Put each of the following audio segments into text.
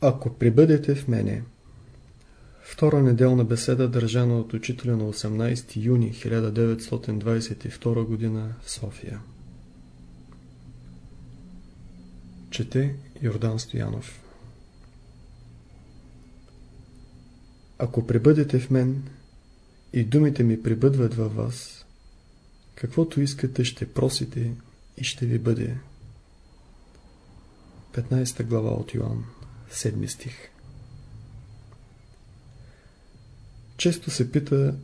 Ако прибъдете в мене Втора неделна беседа, държана от учителя на 18 юни 1922 г. в София. Чете Йордан Стоянов Ако прибъдете в мен и думите ми прибъдват във вас, каквото искате ще просите и ще ви бъде. 15 глава от Йоан, 7 стих Често се пита,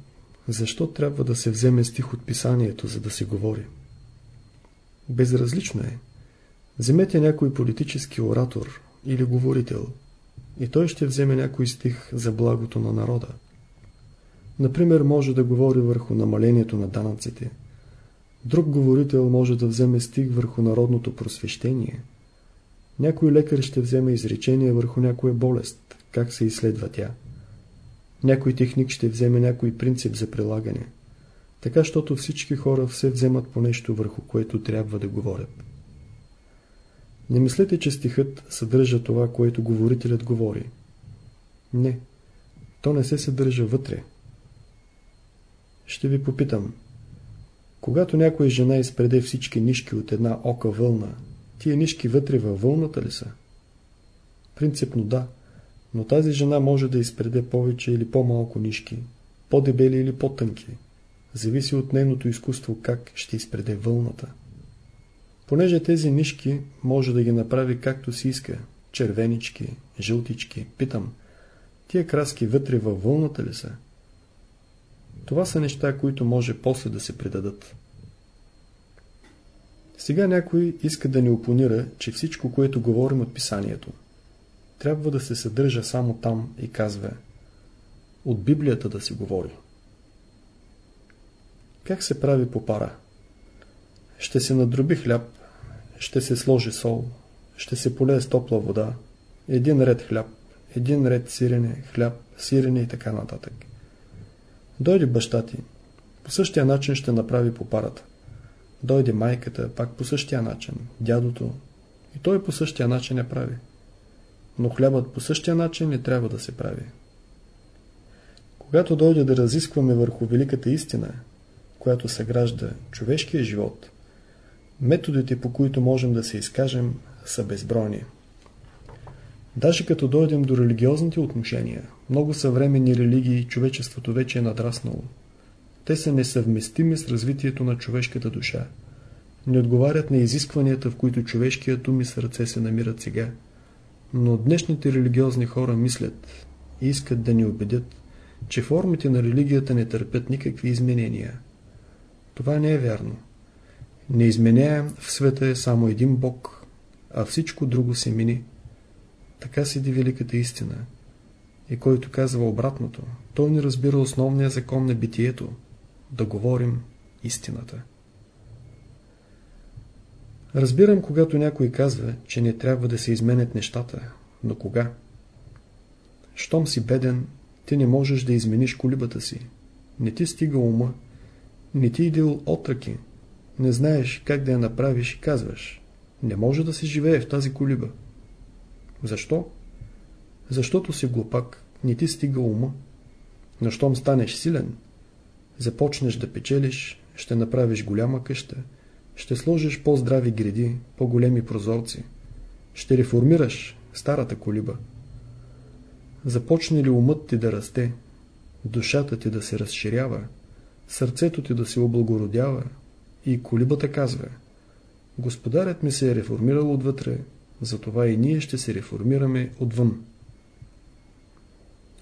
защо трябва да се вземе стих от писанието, за да се говори. Безразлично е. Вземете някой политически оратор или говорител и той ще вземе някой стих за благото на народа. Например, може да говори върху намалението на данъците. Друг говорител може да вземе стих върху народното просвещение. Някой лекар ще вземе изречение върху някоя болест, как се изследва тя. Някой техник ще вземе някой принцип за прилагане. Така, щото всички хора все вземат по нещо, върху което трябва да говорят. Не мислете, че стихът съдържа това, което говорителят говори. Не, то не се съдържа вътре. Ще ви попитам. Когато някоя жена изпреде всички нишки от една ока вълна, тия нишки вътре във вълната ли са? Принципно да. Но тази жена може да изпреде повече или по-малко нишки, по-дебели или по-тънки. Зависи от нейното изкуство как ще изпреде вълната. Понеже тези нишки може да ги направи както си иска, червенички, жълтички, питам, тия краски вътре във вълната ли са? Това са неща, които може после да се предадат. Сега някой иска да ни опонира, че всичко, което говорим от писанието, трябва да се съдържа само там и казва от Библията да се говори. Как се прави попара? Ще се надроби хляб, ще се сложи сол, ще се полее с топла вода, един ред хляб, един ред сирене, хляб, сирене и така нататък. Дойде баща ти, по същия начин ще направи попарата. Дойде майката, пак по същия начин, дядото, и той по същия начин я прави но хлябът по същия начин не трябва да се прави. Когато дойде да разискваме върху великата истина, която съгражда човешкия живот, методите по които можем да се изкажем са безбройни. Даже като дойдем до религиозните отношения, много съвременни религии човечеството вече е надраснало. Те са несъвместими с развитието на човешката душа. Не отговарят на изискванията, в които човешкият ум и сърце се намират сега. Но днешните религиозни хора мислят и искат да ни убедят, че формите на религията не търпят никакви изменения. Това не е вярно. Неизменяем в света е само един Бог, а всичко друго се мини. Така седи великата истина. И който казва обратното, той не разбира основния закон на битието – да говорим истината. Разбирам, когато някой казва, че не трябва да се изменят нещата, но кога? Щом си беден, ти не можеш да измениш колибата си. Не ти стига ума, не ти идил отръки, не знаеш как да я направиш и казваш. Не може да се живее в тази колиба. Защо? Защото си глупак, не ти стига ума. Но щом станеш силен, започнеш да печелиш, ще направиш голяма къща, ще сложиш по-здрави гради, по-големи прозорци. Ще реформираш старата колиба. Започне ли умът ти да расте, душата ти да се разширява, сърцето ти да се облагородява и колибата казва Господарят ми се е реформирал отвътре, затова и ние ще се реформираме отвън.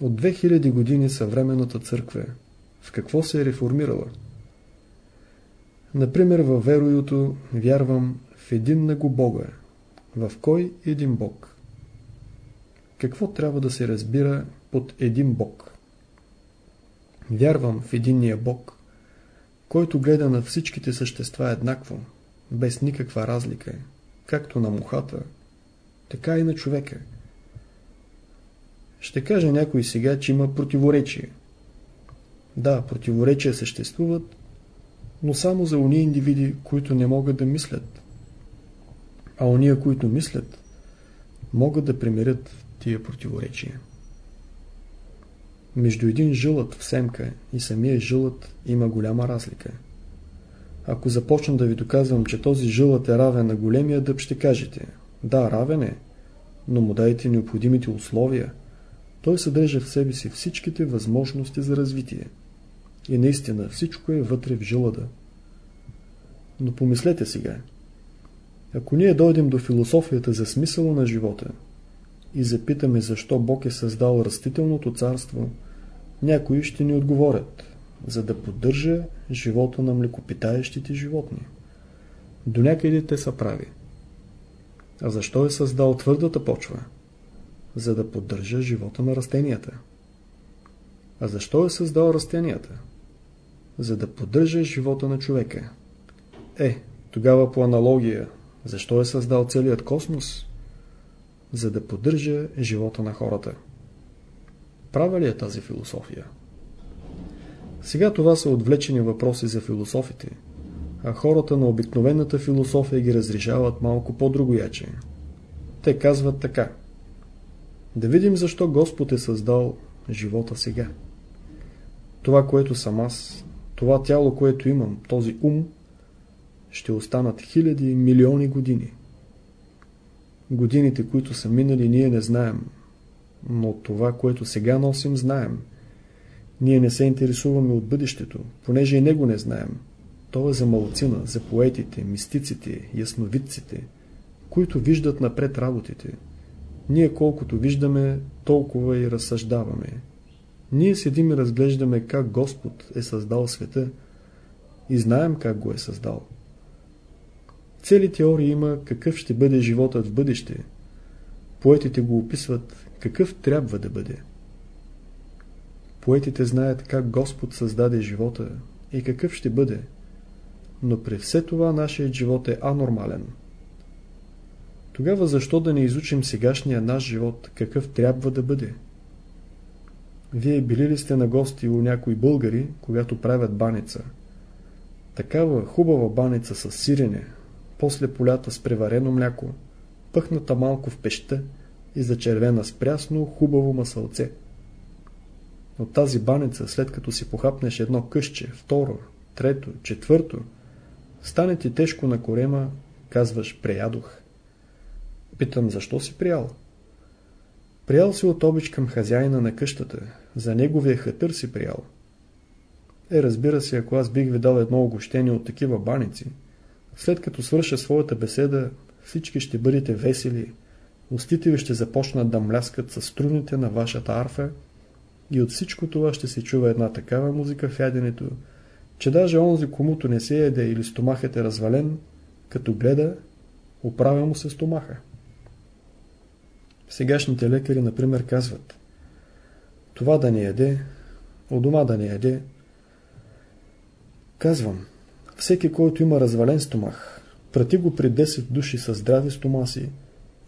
От 2000 години съвременната църква в какво се е реформирала? Например, във вероюто вярвам в един на го Бога. В кой един Бог? Какво трябва да се разбира под един Бог? Вярвам в единния Бог, който гледа на всичките същества еднакво, без никаква разлика, както на мухата, така и на човека. Ще каже някой сега, че има противоречие. Да, противоречия съществуват, но само за уния индивиди, които не могат да мислят. А уния, които мислят, могат да примирят тия противоречия. Между един жилът в семка и самия жилът има голяма разлика. Ако започна да ви доказвам, че този жилът е равен на големия дъб, ще кажете да, равен е, но му дайте необходимите условия. Той съдържа в себе си всичките възможности за развитие. И наистина всичко е вътре в жилада. Но помислете сега. Ако ние дойдем до философията за смисъла на живота и запитаме защо Бог е създал растителното царство, някои ще ни отговорят, за да поддържа живота на млекопитаещите животни. До някъде те са прави. А защо е създал твърдата почва? За да поддържа живота на растенията. А защо е създал растенията? За да поддържа живота на човека. Е, тогава по аналогия, защо е създал целият космос? За да поддържа живота на хората. Права ли е тази философия? Сега това са отвлечени въпроси за философите, а хората на обикновената философия ги разрешават малко по-другояче. Те казват така. Да видим защо Господ е създал живота сега. Това, което съм аз, това тяло, което имам, този ум, ще останат хиляди и милиони години. Годините, които са минали, ние не знаем, но това, което сега носим, знаем. Ние не се интересуваме от бъдещето, понеже и него не знаем. То е за малцина, за поетите, мистиците, ясновидците, които виждат напред работите. Ние колкото виждаме, толкова и разсъждаваме. Ние седим и разглеждаме как Господ е създал света и знаем как го е създал. Цели теории има какъв ще бъде животът в бъдеще. Поетите го описват какъв трябва да бъде. Поетите знаят как Господ създаде живота и какъв ще бъде, но при все това нашият живот е анормален. Тогава защо да не изучим сегашния наш живот, какъв трябва да бъде? Вие били ли сте на гости у някои българи, когато правят баница? Такава хубава баница с сирене, после полята с преварено мляко, пъхната малко в пеща и зачервена с прясно, хубаво масълце. От тази баница, след като си похапнеш едно къще, второ, трето, четвърто, стане ти тежко на корема, казваш преядох. Питам, защо си приял? Приял си от обич към хазяина на къщата, за неговия хатър си приял. Е, разбира се, ако аз бих ви дал едно огощение от такива баници, след като свърша своята беседа, всички ще бъдете весели, устите ви ще започнат да мляскат с струните на вашата арфа и от всичко това ще се чува една такава музика в яденето, че даже онзи, комуто не се еде или стомахът е развален, като гледа, оправя му се стомаха. Сегашните лекари, например, казват това да не яде, у дома да не яде. Казвам, всеки, който има развален стомах, прати го при 10 души с здрави стомаси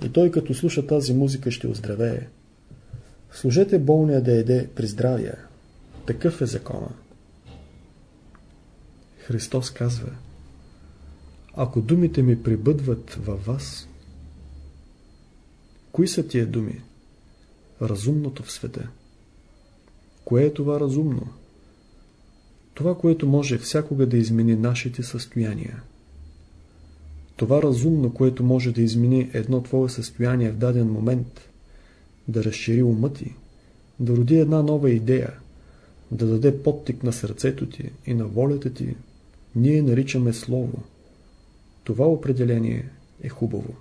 и той като слуша тази музика ще оздравее. Служете болния да еде при здравия. Такъв е закона. Христос казва Ако думите ми прибъдват във вас, кои са тия думи? Разумното в света. Кое е това разумно? Това, което може всякога да измени нашите състояния. Това разумно, което може да измени едно твое състояние в даден момент, да разшири ума ти, да роди една нова идея, да даде подтик на сърцето ти и на волята ти, ние наричаме Слово. Това определение е хубаво.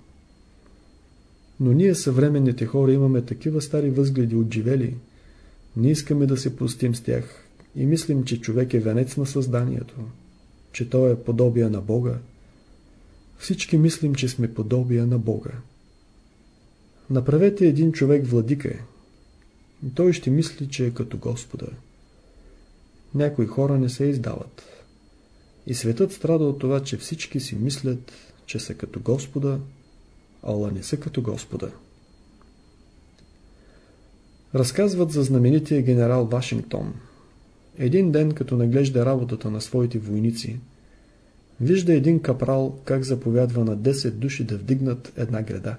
Но ние съвременните хора имаме такива стари възгледи отживели, не искаме да се простим с тях и мислим, че човек е венец на създанието, че той е подобие на Бога. Всички мислим, че сме подобие на Бога. Направете един човек владика и той ще мисли, че е като Господа. Някои хора не се издават. И светът страда от това, че всички си мислят, че са като Господа, ала не са като Господа. Разказват за знаменития генерал Вашингтон. Един ден, като наглежда работата на своите войници, вижда един капрал как заповядва на 10 души да вдигнат една града.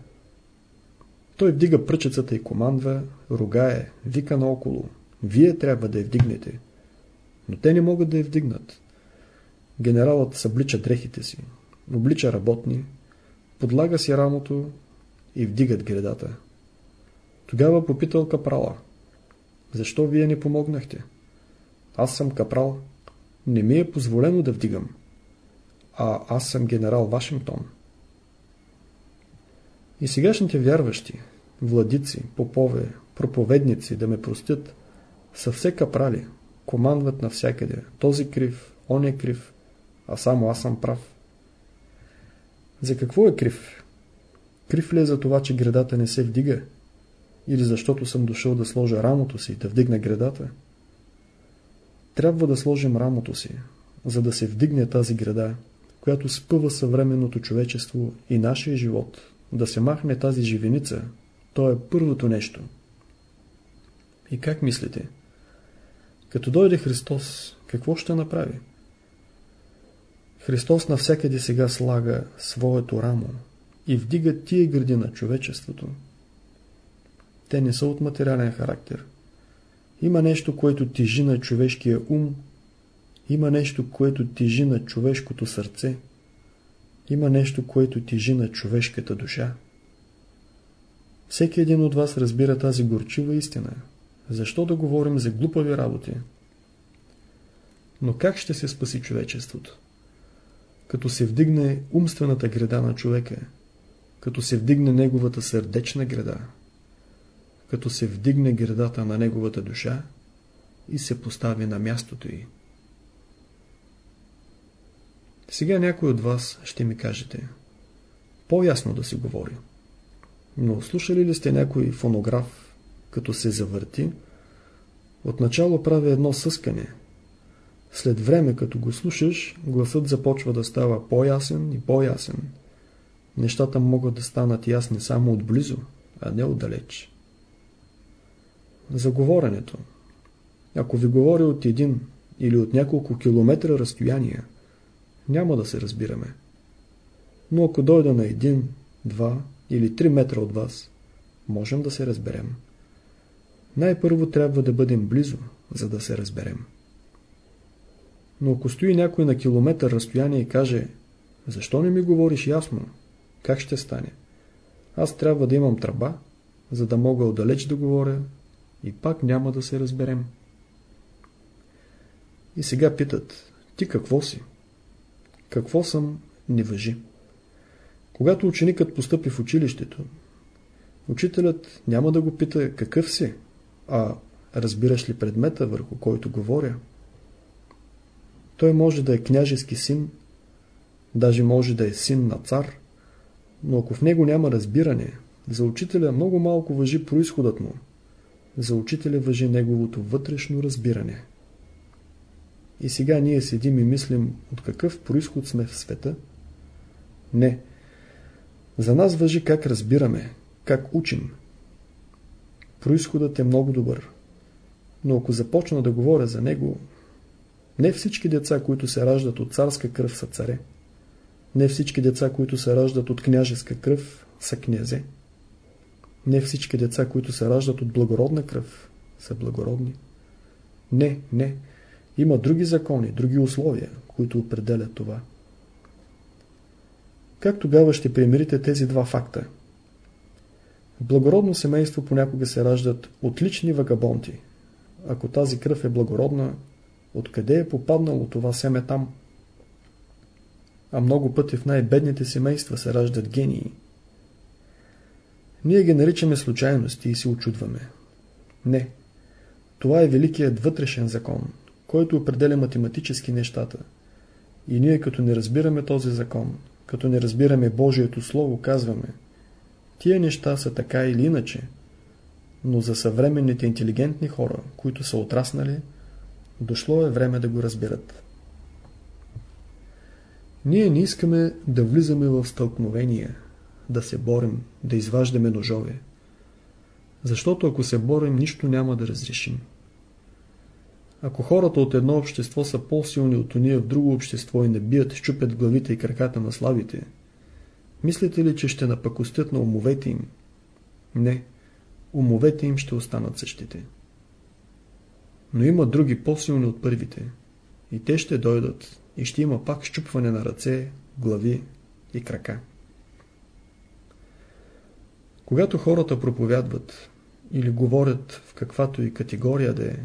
Той вдига пръчецата и командва, ругае, вика наоколо. Вие трябва да я вдигнете. Но те не могат да я вдигнат. Генералът съблича дрехите си, облича работни, подлага си рамото и вдигат гредата. Тогава попитал капрала. Защо вие не помогнахте? Аз съм капрал. Не ми е позволено да вдигам. А аз съм генерал Вашингтон. И сегашните вярващи, владици, попове, проповедници, да ме простят, са все капрали, командват навсякъде. Този крив, он е крив, а само аз съм прав. За какво е крив? Крив ли е за това, че градата не се вдига? Или защото съм дошъл да сложа рамото си да вдигна градата? Трябва да сложим рамото си, за да се вдигне тази града, която спъва съвременното човечество и нашия живот, да се махне тази живеница, то е първото нещо. И как мислите? Като дойде Христос, какво ще направи? Христос навсякъде сега слага своето рамо и вдига тия гради на човечеството. Те не са от материален характер. Има нещо, което тежи на човешкия ум, има нещо, което тежи на човешкото сърце, има нещо, което тежи на човешката душа. Всеки един от вас разбира тази горчива истина. Защо да говорим за глупави работи? Но как ще се спаси човечеството? Като се вдигне умствената града на човека, като се вдигне неговата сърдечна града, като се вдигне градата на неговата душа и се постави на мястото й. Сега някой от вас ще ми кажете по-ясно да се говори. Но слушали ли сте някой фонограф, като се завърти, отначало прави едно съскане. След време, като го слушаш, гласът започва да става по-ясен и по-ясен. Нещата могат да станат ясни само отблизо, а не отдалеч. За говоренето. Ако ви говоря от един или от няколко километра разстояние, няма да се разбираме. Но ако дойда на един, два или три метра от вас, можем да се разберем. Най-първо трябва да бъдем близо, за да се разберем. Но ако стои някой на километър разстояние и каже «Защо не ми говориш ясно? Как ще стане?» Аз трябва да имам тръба, за да мога отдалеч да говоря и пак няма да се разберем. И сега питат, ти какво си? Какво съм, не въжи. Когато ученикът постъпи в училището, учителят няма да го пита какъв си, а разбираш ли предмета, върху който говоря. Той може да е княжески син, даже може да е син на цар, но ако в него няма разбиране, за учителя много малко въжи происходът му, за учителя въжи неговото вътрешно разбиране. И сега ние седим и мислим от какъв происход сме в света? Не. За нас въжи как разбираме, как учим. Происходът е много добър. Но ако започна да говоря за него, не всички деца, които се раждат от царска кръв, са царе. Не всички деца, които се раждат от княжеска кръв, са князе. Не всички деца, които се раждат от благородна кръв, са благородни. Не, не. Има други закони, други условия, които определят това. Как тогава ще примирите тези два факта? В благородно семейство понякога се раждат отлични вагабонти. Ако тази кръв е благородна, откъде е попаднало това семе там? А много пъти в най-бедните семейства се раждат гении. Ние ги наричаме случайности и се очудваме. Не. Това е великият вътрешен закон, който определя математически нещата. И ние като не разбираме този закон, като не разбираме Божието Слово, казваме Тия неща са така или иначе, но за съвременните интелигентни хора, които са отраснали, дошло е време да го разбират. Ние не искаме да влизаме в стълкновения, да се борим, да изваждаме ножове. Защото ако се борим, нищо няма да разрешим. Ако хората от едно общество са по-силни от уния в друго общество и не бият, щупят главите и краката на слабите, мислите ли, че ще напакостят на умовете им? Не, умовете им ще останат същите. Но има други по-силни от първите. И те ще дойдат и ще има пак щупване на ръце, глави и крака. Когато хората проповядват или говорят в каквато и категория да е,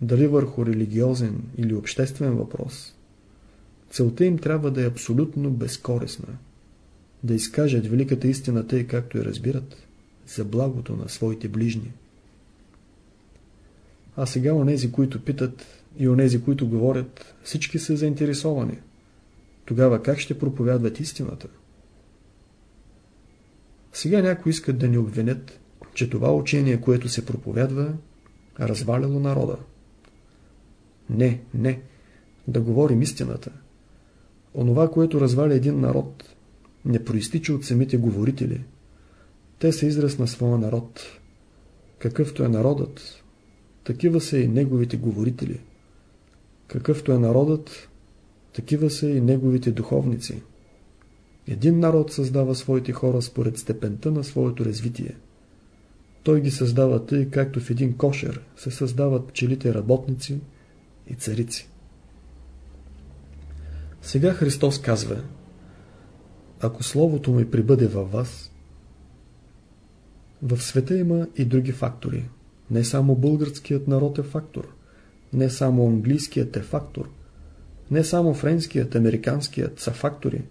дали върху религиозен или обществен въпрос, целта им трябва да е абсолютно безкорисна. Да изкажат великата истина тъй както я разбират, за благото на своите ближни. А сега онези, които питат и онези, които говорят, всички са заинтересовани. Тогава как ще проповядват истината? Сега някои искат да ни обвинят, че това учение, което се проповядва, разваляло народа. Не, не, да говорим истината. Онова, което разваля един народ, не проистича от самите говорители. Те са израз на своя народ. Какъвто е народът, такива са и неговите говорители. Какъвто е народът, такива са и неговите духовници. Един народ създава своите хора според степента на своето развитие. Той ги създава тъй, както в един кошер се създават пчелите работници и царици. Сега Христос казва Ако Словото ми прибъде във вас, в света има и други фактори. Не само българският народ е фактор, не само английският е фактор, не само френският, американският са фактори.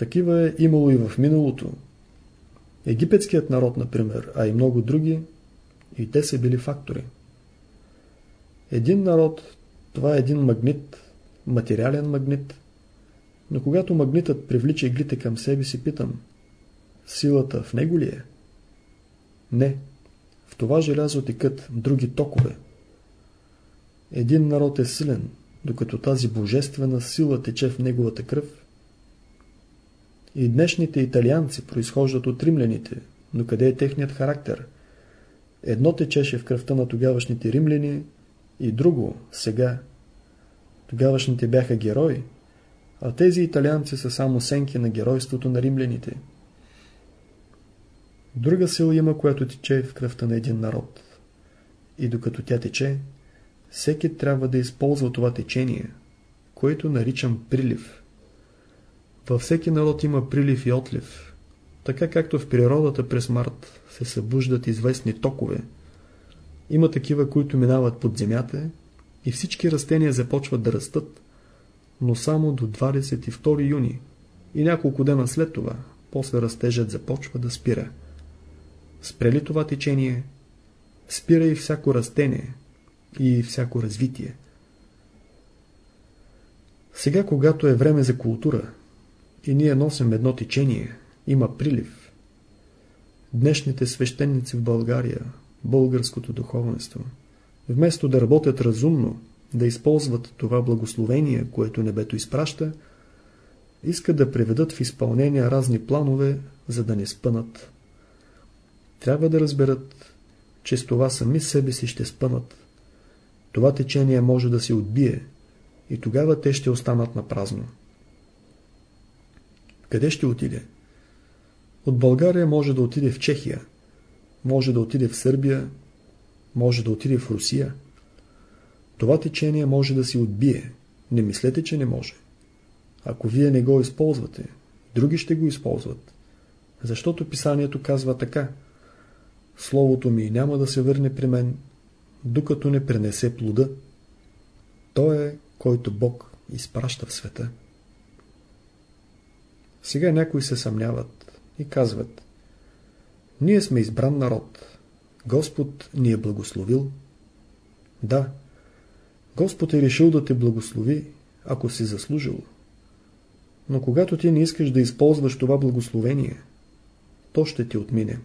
Такива е имало и в миналото. Египетският народ, например, а и много други, и те са били фактори. Един народ, това е един магнит, материален магнит, но когато магнитът привлича иглите към себе си, питам, силата в него ли е? Не. В това желязо текат други токове. Един народ е силен, докато тази божествена сила тече в неговата кръв. И днешните италианци произхождат от римляните, но къде е техният характер? Едно течеше в кръвта на тогавашните римляни и друго сега. Тогавашните бяха герои, а тези италианци са само сенки на геройството на римляните. Друга сила има, която тече в кръвта на един народ. И докато тя тече, всеки трябва да използва това течение, което наричам прилив. Във всеки народ има прилив и отлив, така както в природата през март се събуждат известни токове. Има такива, които минават под земята и всички растения започват да растат, но само до 22 юни и няколко дена след това, после растежът започва да спира. Спрели това течение, спира и всяко растение и всяко развитие. Сега, когато е време за култура и ние носим едно течение, има прилив. Днешните свещеници в България, българското духовенство, вместо да работят разумно, да използват това благословение, което небето изпраща, искат да приведат в изпълнение разни планове, за да не спънат. Трябва да разберат, че с това сами себе си ще спънат. Това течение може да се отбие и тогава те ще останат на празно. Къде ще отиде? От България може да отиде в Чехия, може да отиде в Сърбия, може да отиде в Русия. Това течение може да се отбие. Не мислете, че не може. Ако вие не го използвате, други ще го използват. Защото писанието казва така. Словото ми няма да се върне при мен, докато не пренесе плода. Той е, който Бог изпраща в света. Сега някои се съмняват и казват Ние сме избран народ. Господ ни е благословил. Да, Господ е решил да те благослови, ако си заслужил. Но когато ти не искаш да използваш това благословение, то ще ти отмине.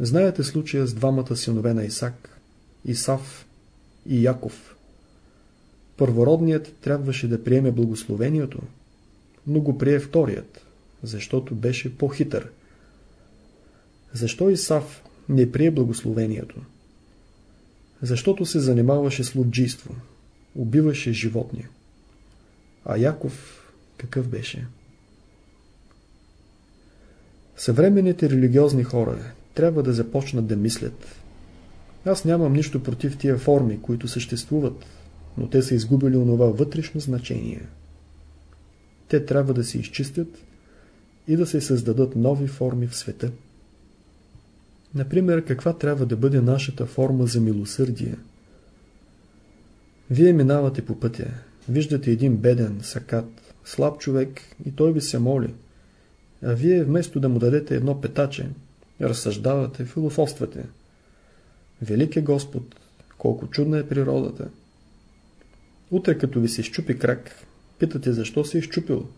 Знаете случая с двамата синове на Исак, Исав и Яков. Първородният трябваше да приеме благословението, но го прие вторият, защото беше по-хитър. Защо Исав не прие благословението? Защото се занимаваше с луджийство, убиваше животни. А Яков какъв беше? Съвременните религиозни хора трябва да започнат да мислят. Аз нямам нищо против тия форми, които съществуват, но те са изгубили онова вътрешно значение. Те трябва да се изчистят и да се създадат нови форми в света. Например, каква трябва да бъде нашата форма за милосърдие? Вие минавате по пътя, виждате един беден, сакат, слаб човек и той ви се моли. А вие вместо да му дадете едно петаче, разсъждавате, философствате. Велик е Господ, колко чудна е природата. Утре като ви се изчупи крак, питате защо се е изчупил.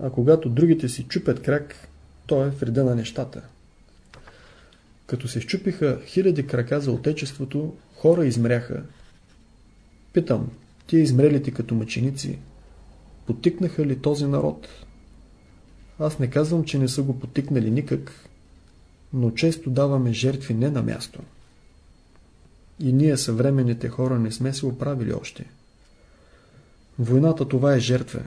А когато другите си чупят крак, то е вреда на нещата. Като се щупиха хиляди крака за отечеството, хора измряха. Питам, тия измрелите като мъченици, потикнаха ли този народ? Аз не казвам, че не са го потикнали никак, но често даваме жертви не на място. И ние съвременните хора не сме се оправили още. Войната това е жертва.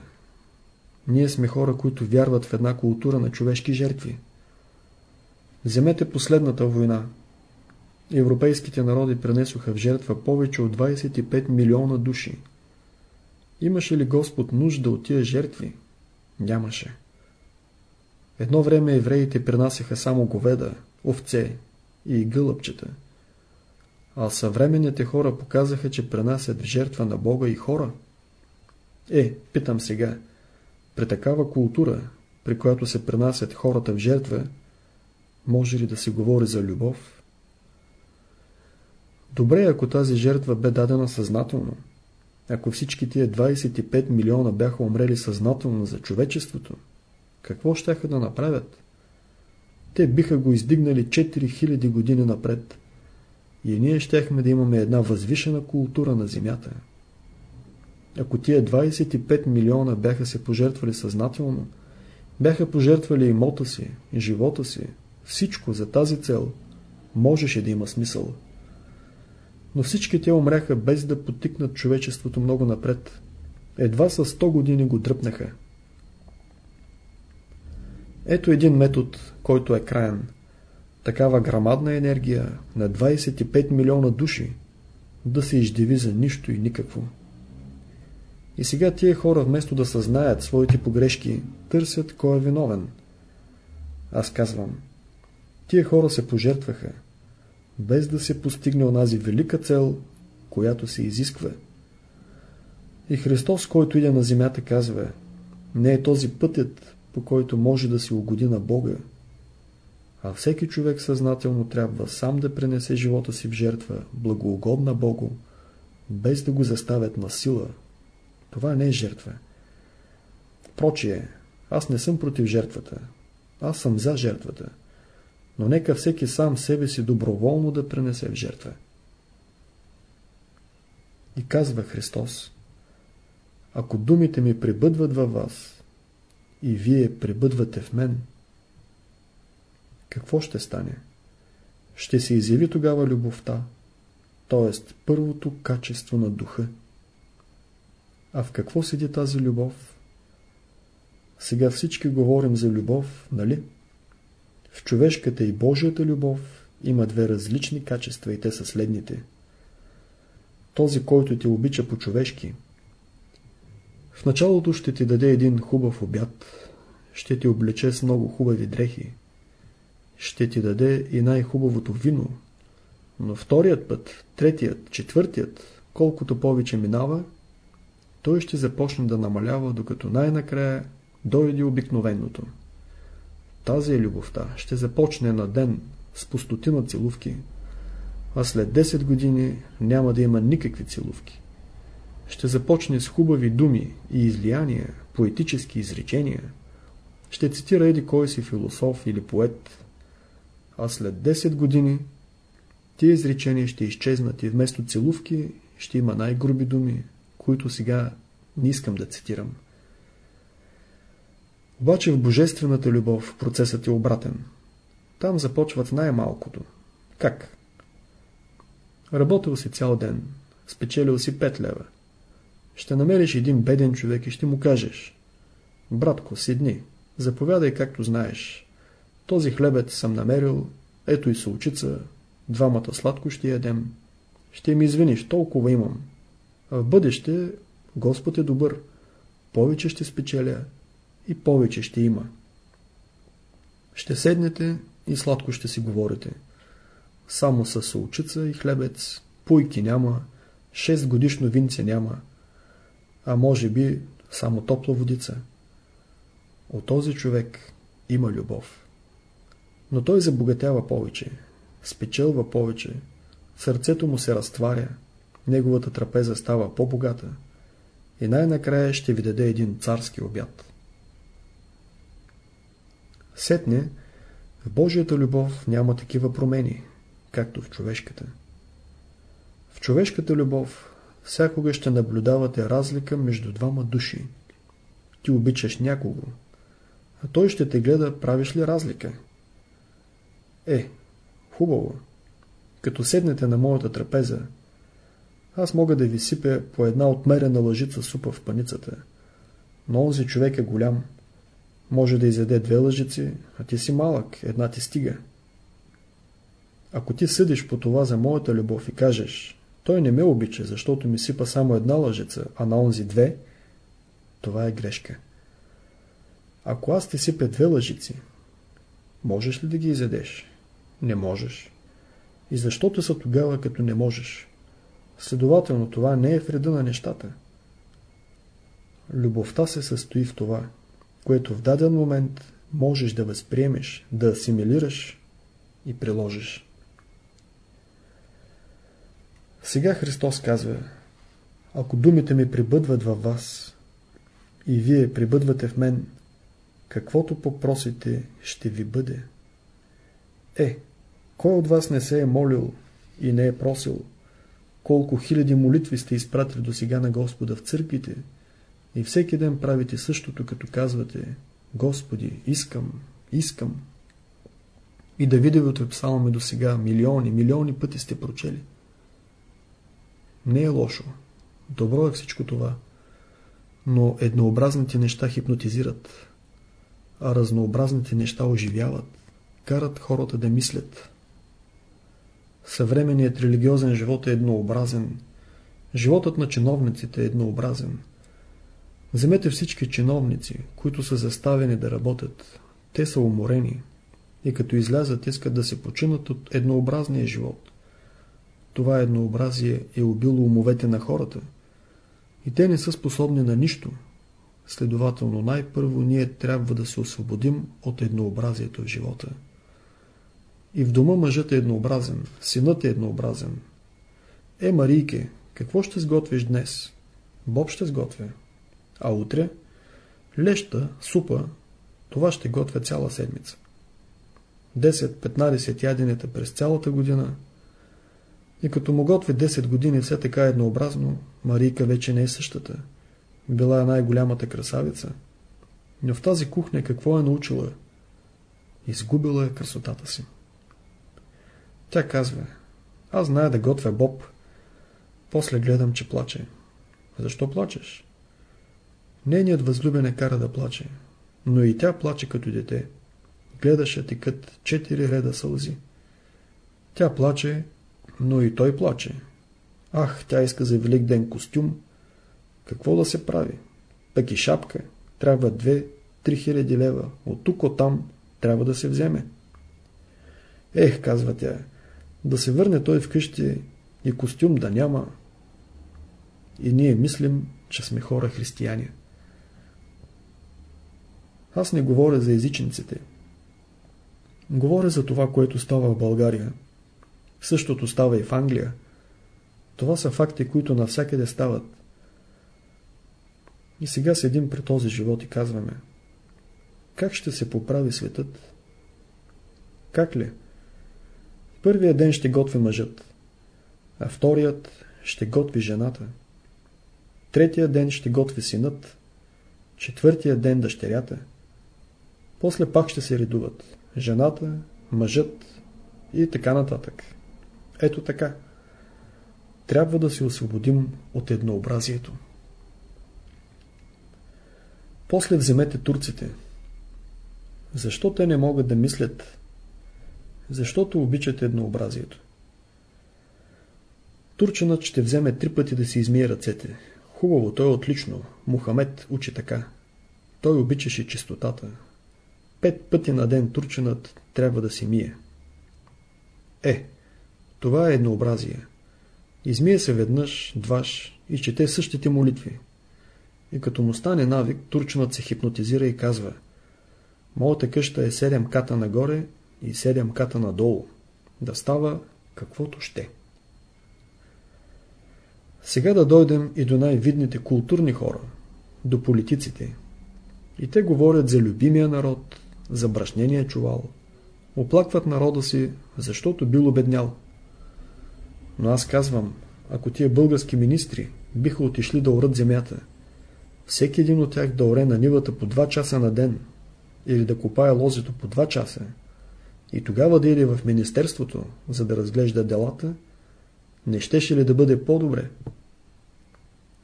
Ние сме хора, които вярват в една култура на човешки жертви. Вземете последната война. Европейските народи пренесоха в жертва повече от 25 милиона души. Имаше ли Господ нужда от тия жертви? Нямаше. Едно време евреите принасяха само говеда, овце и гълъбчета. А съвременните хора показаха, че пренасят в жертва на Бога и хора. Е, питам сега, при такава култура, при която се пренасят хората в жертва, може ли да се говори за любов? Добре, ако тази жертва бе дадена съзнателно. Ако всички тия 25 милиона бяха умрели съзнателно за човечеството, какво щяха да направят? Те биха го издигнали 4000 години напред. И ние щяхме да имаме една възвишена култура на земята. Ако тия 25 милиона бяха се пожертвали съзнателно, бяха пожертвали имота си, живота си, всичко за тази цел, можеше да има смисъл. Но всички те умряха без да потикнат човечеството много напред. Едва с 100 години го дръпнаха. Ето един метод, който е краен. Такава грамадна енергия на 25 милиона души да се издиви за нищо и никакво. И сега тия хора вместо да съзнаят своите погрешки, търсят кой е виновен. Аз казвам, тия хора се пожертваха, без да се постигне онази велика цел, която се изисква. И Христос, който иде на земята, казва, не е този пътят, по който може да се угоди на Бога, а всеки човек съзнателно трябва сам да пренесе живота си в жертва, благоугодна Богу, без да го заставят на сила. Това не е жертва. Прочие, аз не съм против жертвата. Аз съм за жертвата. Но нека всеки сам себе си доброволно да пренесе в жертва. И казва Христос, ако думите ми пребъдват във вас и вие пребъдвате в мен, какво ще стане? Ще се изяви тогава любовта, т.е. първото качество на духа. А в какво седи тази любов? Сега всички говорим за любов, нали? В човешката и Божията любов има две различни качества и те са следните. Този, който те обича по-човешки, в началото ще ти даде един хубав обяд, ще ти облече с много хубави дрехи, ще ти даде и най-хубавото вино, но вторият път, третият, четвъртият, колкото повече минава, той ще започне да намалява, докато най-накрая дойде обикновеното. Тази е любовта. Ще започне на ден с пустотина целувки, а след 10 години няма да има никакви целувки. Ще започне с хубави думи и излияния, поетически изречения. Ще цитира еди кой си философ или поет, а след 10 години тия изречения ще изчезнат и вместо целувки ще има най-груби думи, които сега не искам да цитирам. Обаче в божествената любов процесът е обратен. Там започват най-малкото. Как? Работил си цял ден, спечелил си 5 лева. Ще намериш един беден човек и ще му кажеш Братко, седни, заповядай както знаеш. Този хлебец съм намерил, ето и солчица, двамата сладко ще ядем. Ще ми извиниш, толкова имам. В бъдеще Господ е добър. Повече ще спечеля и повече ще има. Ще седнете и сладко ще си говорите. Само с солчица и хлебец, пуйки няма, 6 годишно винце няма, а може би само топла водица. От този човек има любов. Но той забогатява повече, спечелва повече, сърцето му се разтваря, неговата трапеза става по-богата и най-накрая ще ви даде един царски обяд. Сетне, в Божията любов няма такива промени, както в човешката. В човешката любов всякога ще наблюдавате разлика между двама души. Ти обичаш някого, а той ще те гледа, правиш ли разлика? Е, хубаво. Като седнете на моята трапеза, аз мога да ви сипя по една отмерена лъжица супа в паницата. Но онзи човек е голям. Може да изяде две лъжици, а ти си малък, една ти стига. Ако ти съдиш по това за моята любов и кажеш, той не ме обича, защото ми сипа само една лъжица, а на онзи две, това е грешка. Ако аз ти сипя две лъжици, можеш ли да ги изядеш? Не можеш. И защото са тогава, като не можеш? Следователно, това не е вреда на нещата. Любовта се състои в това, което в даден момент можеш да възприемеш, да асимилираш и приложиш. Сега Христос казва, ако думите ми прибъдват във вас и вие прибъдвате в мен, каквото попросите ще ви бъде. Е, кой от вас не се е молил и не е просил? Колко хиляди молитви сте изпратили до сега на Господа в църквите и всеки ден правите същото, като казвате Господи, искам, искам. И Давидовото псалме до сега милиони, милиони пъти сте прочели. Не е лошо. Добро е всичко това. Но еднообразните неща хипнотизират, а разнообразните неща оживяват, карат хората да мислят. Съвременният религиозен живот е еднообразен. Животът на чиновниците е еднообразен. Вземете всички чиновници, които са заставени да работят. Те са уморени и като излязат искат да се починат от еднообразния живот. Това еднообразие е убило умовете на хората. И те не са способни на нищо. Следователно, най-първо ние трябва да се освободим от еднообразието в живота. И в дома мъжът е еднообразен, синът е еднообразен. Е, Марийке, какво ще сготвиш днес? Боб ще сготвя. А утре? Леща, супа, това ще готвя цяла седмица. 10-15 яденета през цялата година – и като му готви 10 години все така еднообразно, Марийка вече не е същата. Била е най-голямата красавица. Но в тази кухня какво е научила? Изгубила е красотата си. Тя казва, аз зная да готвя Боб. После гледам, че плаче. Защо плачеш? Нейният възлюбен е кара да плаче, но и тя плаче като дете. Гледаше текат четири реда сълзи. Тя плаче, но и той плаче. Ах, тя иска за велик ден костюм. Какво да се прави? Пък и шапка. Трябва 2-3 хиляди лева. От тук, от там трябва да се вземе. Ех, казва тя, да се върне той вкъщи и костюм да няма. И ние мислим, че сме хора християни. Аз не говоря за езичниците. Говоря за това, което става в България. Същото става и в Англия. Това са факти, които навсякъде стават. И сега седим при този живот и казваме как ще се поправи светът? Как ли? Първият ден ще готви мъжът, а вторият ще готви жената. Третия ден ще готви синът, четвъртия ден дъщерята. После пак ще се редуват жената, мъжът и така нататък. Ето така. Трябва да се освободим от еднообразието. После вземете турците. Защо те не могат да мислят? Защото обичат еднообразието. Турченът ще вземе три пъти да си измие ръцете. Хубаво, той е отлично. Мухамед учи така. Той обичаше чистотата. Пет пъти на ден турченът трябва да си мие. Е, това е еднообразие. Измие се веднъж, дваш и чете същите молитви. И като му стане навик, турченът се хипнотизира и казва Моята къща е седем ката нагоре и седем ката надолу. Да става каквото ще. Сега да дойдем и до най-видните културни хора, до политиците. И те говорят за любимия народ, за брашнения чувал. Оплакват народа си, защото бил обеднял. Но аз казвам, ако тия български министри биха отишли да орат земята, всеки един от тях да оре на нивата по 2 часа на ден или да копае лозето по 2 часа и тогава да иде в министерството, за да разглежда делата, не щеше ли да бъде по-добре?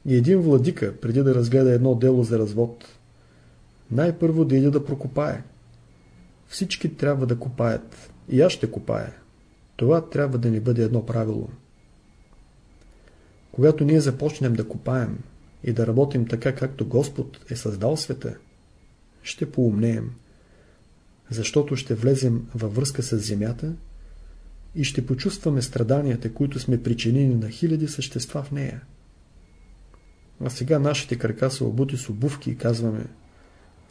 И един владика, преди да разгледа едно дело за развод, най-първо да иде да прокопае. Всички трябва да копаят. И аз ще копая. Това трябва да ни бъде едно правило. Когато ние започнем да копаем и да работим така, както Господ е създал света, ще поумнеем, защото ще влезем във връзка с земята и ще почувстваме страданията, които сме причинени на хиляди същества в нея. А сега нашите крака са обути с обувки и казваме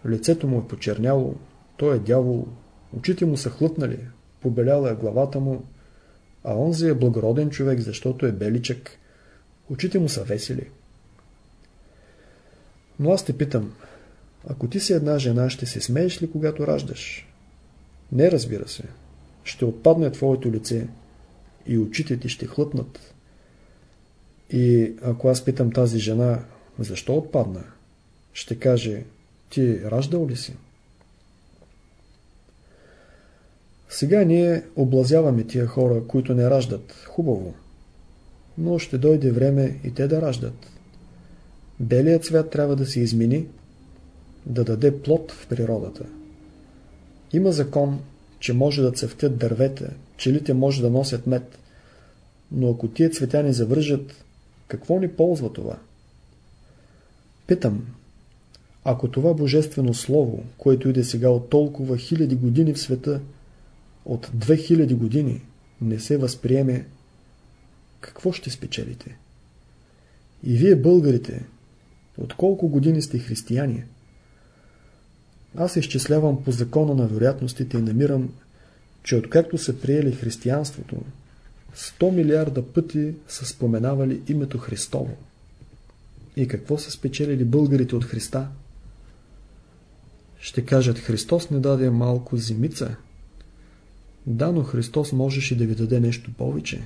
лицето му е почерняло, той е дявол, очите му са хлътнали, побеляла е главата му, а онзи е благороден човек, защото е беличък, очите му са весели. Но аз те питам, ако ти си една жена, ще се смееш ли, когато раждаш? Не, разбира се. Ще отпадне твоето лице и очите ти ще хлътнат. И ако аз питам тази жена, защо отпадна? Ще каже, ти раждал ли си? Сега ние облазяваме тия хора, които не раждат. Хубаво. Но ще дойде време и те да раждат. Белият цвят трябва да се измени, да даде плод в природата. Има закон, че може да цъфтят дървета, пчелите може да носят мед, но ако тия цветя не завържат, какво ни ползва това? Питам, ако това божествено слово, което иде сега от толкова хиляди години в света, от 2000 години не се възприеме, какво ще спечелите? И вие, българите, от колко години сте християни? Аз изчислявам по закона на вероятностите и намирам, че откакто са приели християнството, 100 милиарда пъти са споменавали името Христово. И какво са спечелили българите от Христа? Ще кажат, Христос не даде малко зимица. Да, но Христос можеше да ви даде нещо повече.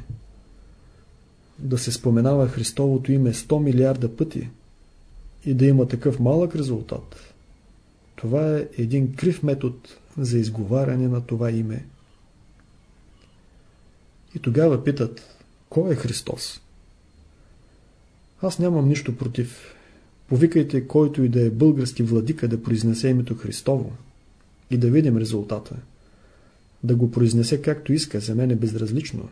Да се споменава Христовото име 100 милиарда пъти и да има такъв малък резултат. Това е един крив метод за изговаряне на това име. И тогава питат, кой е Христос? Аз нямам нищо против. Повикайте който и да е български владика да произнесе името Христово и да видим резултата. Да го произнесе както иска, за мен е безразлично.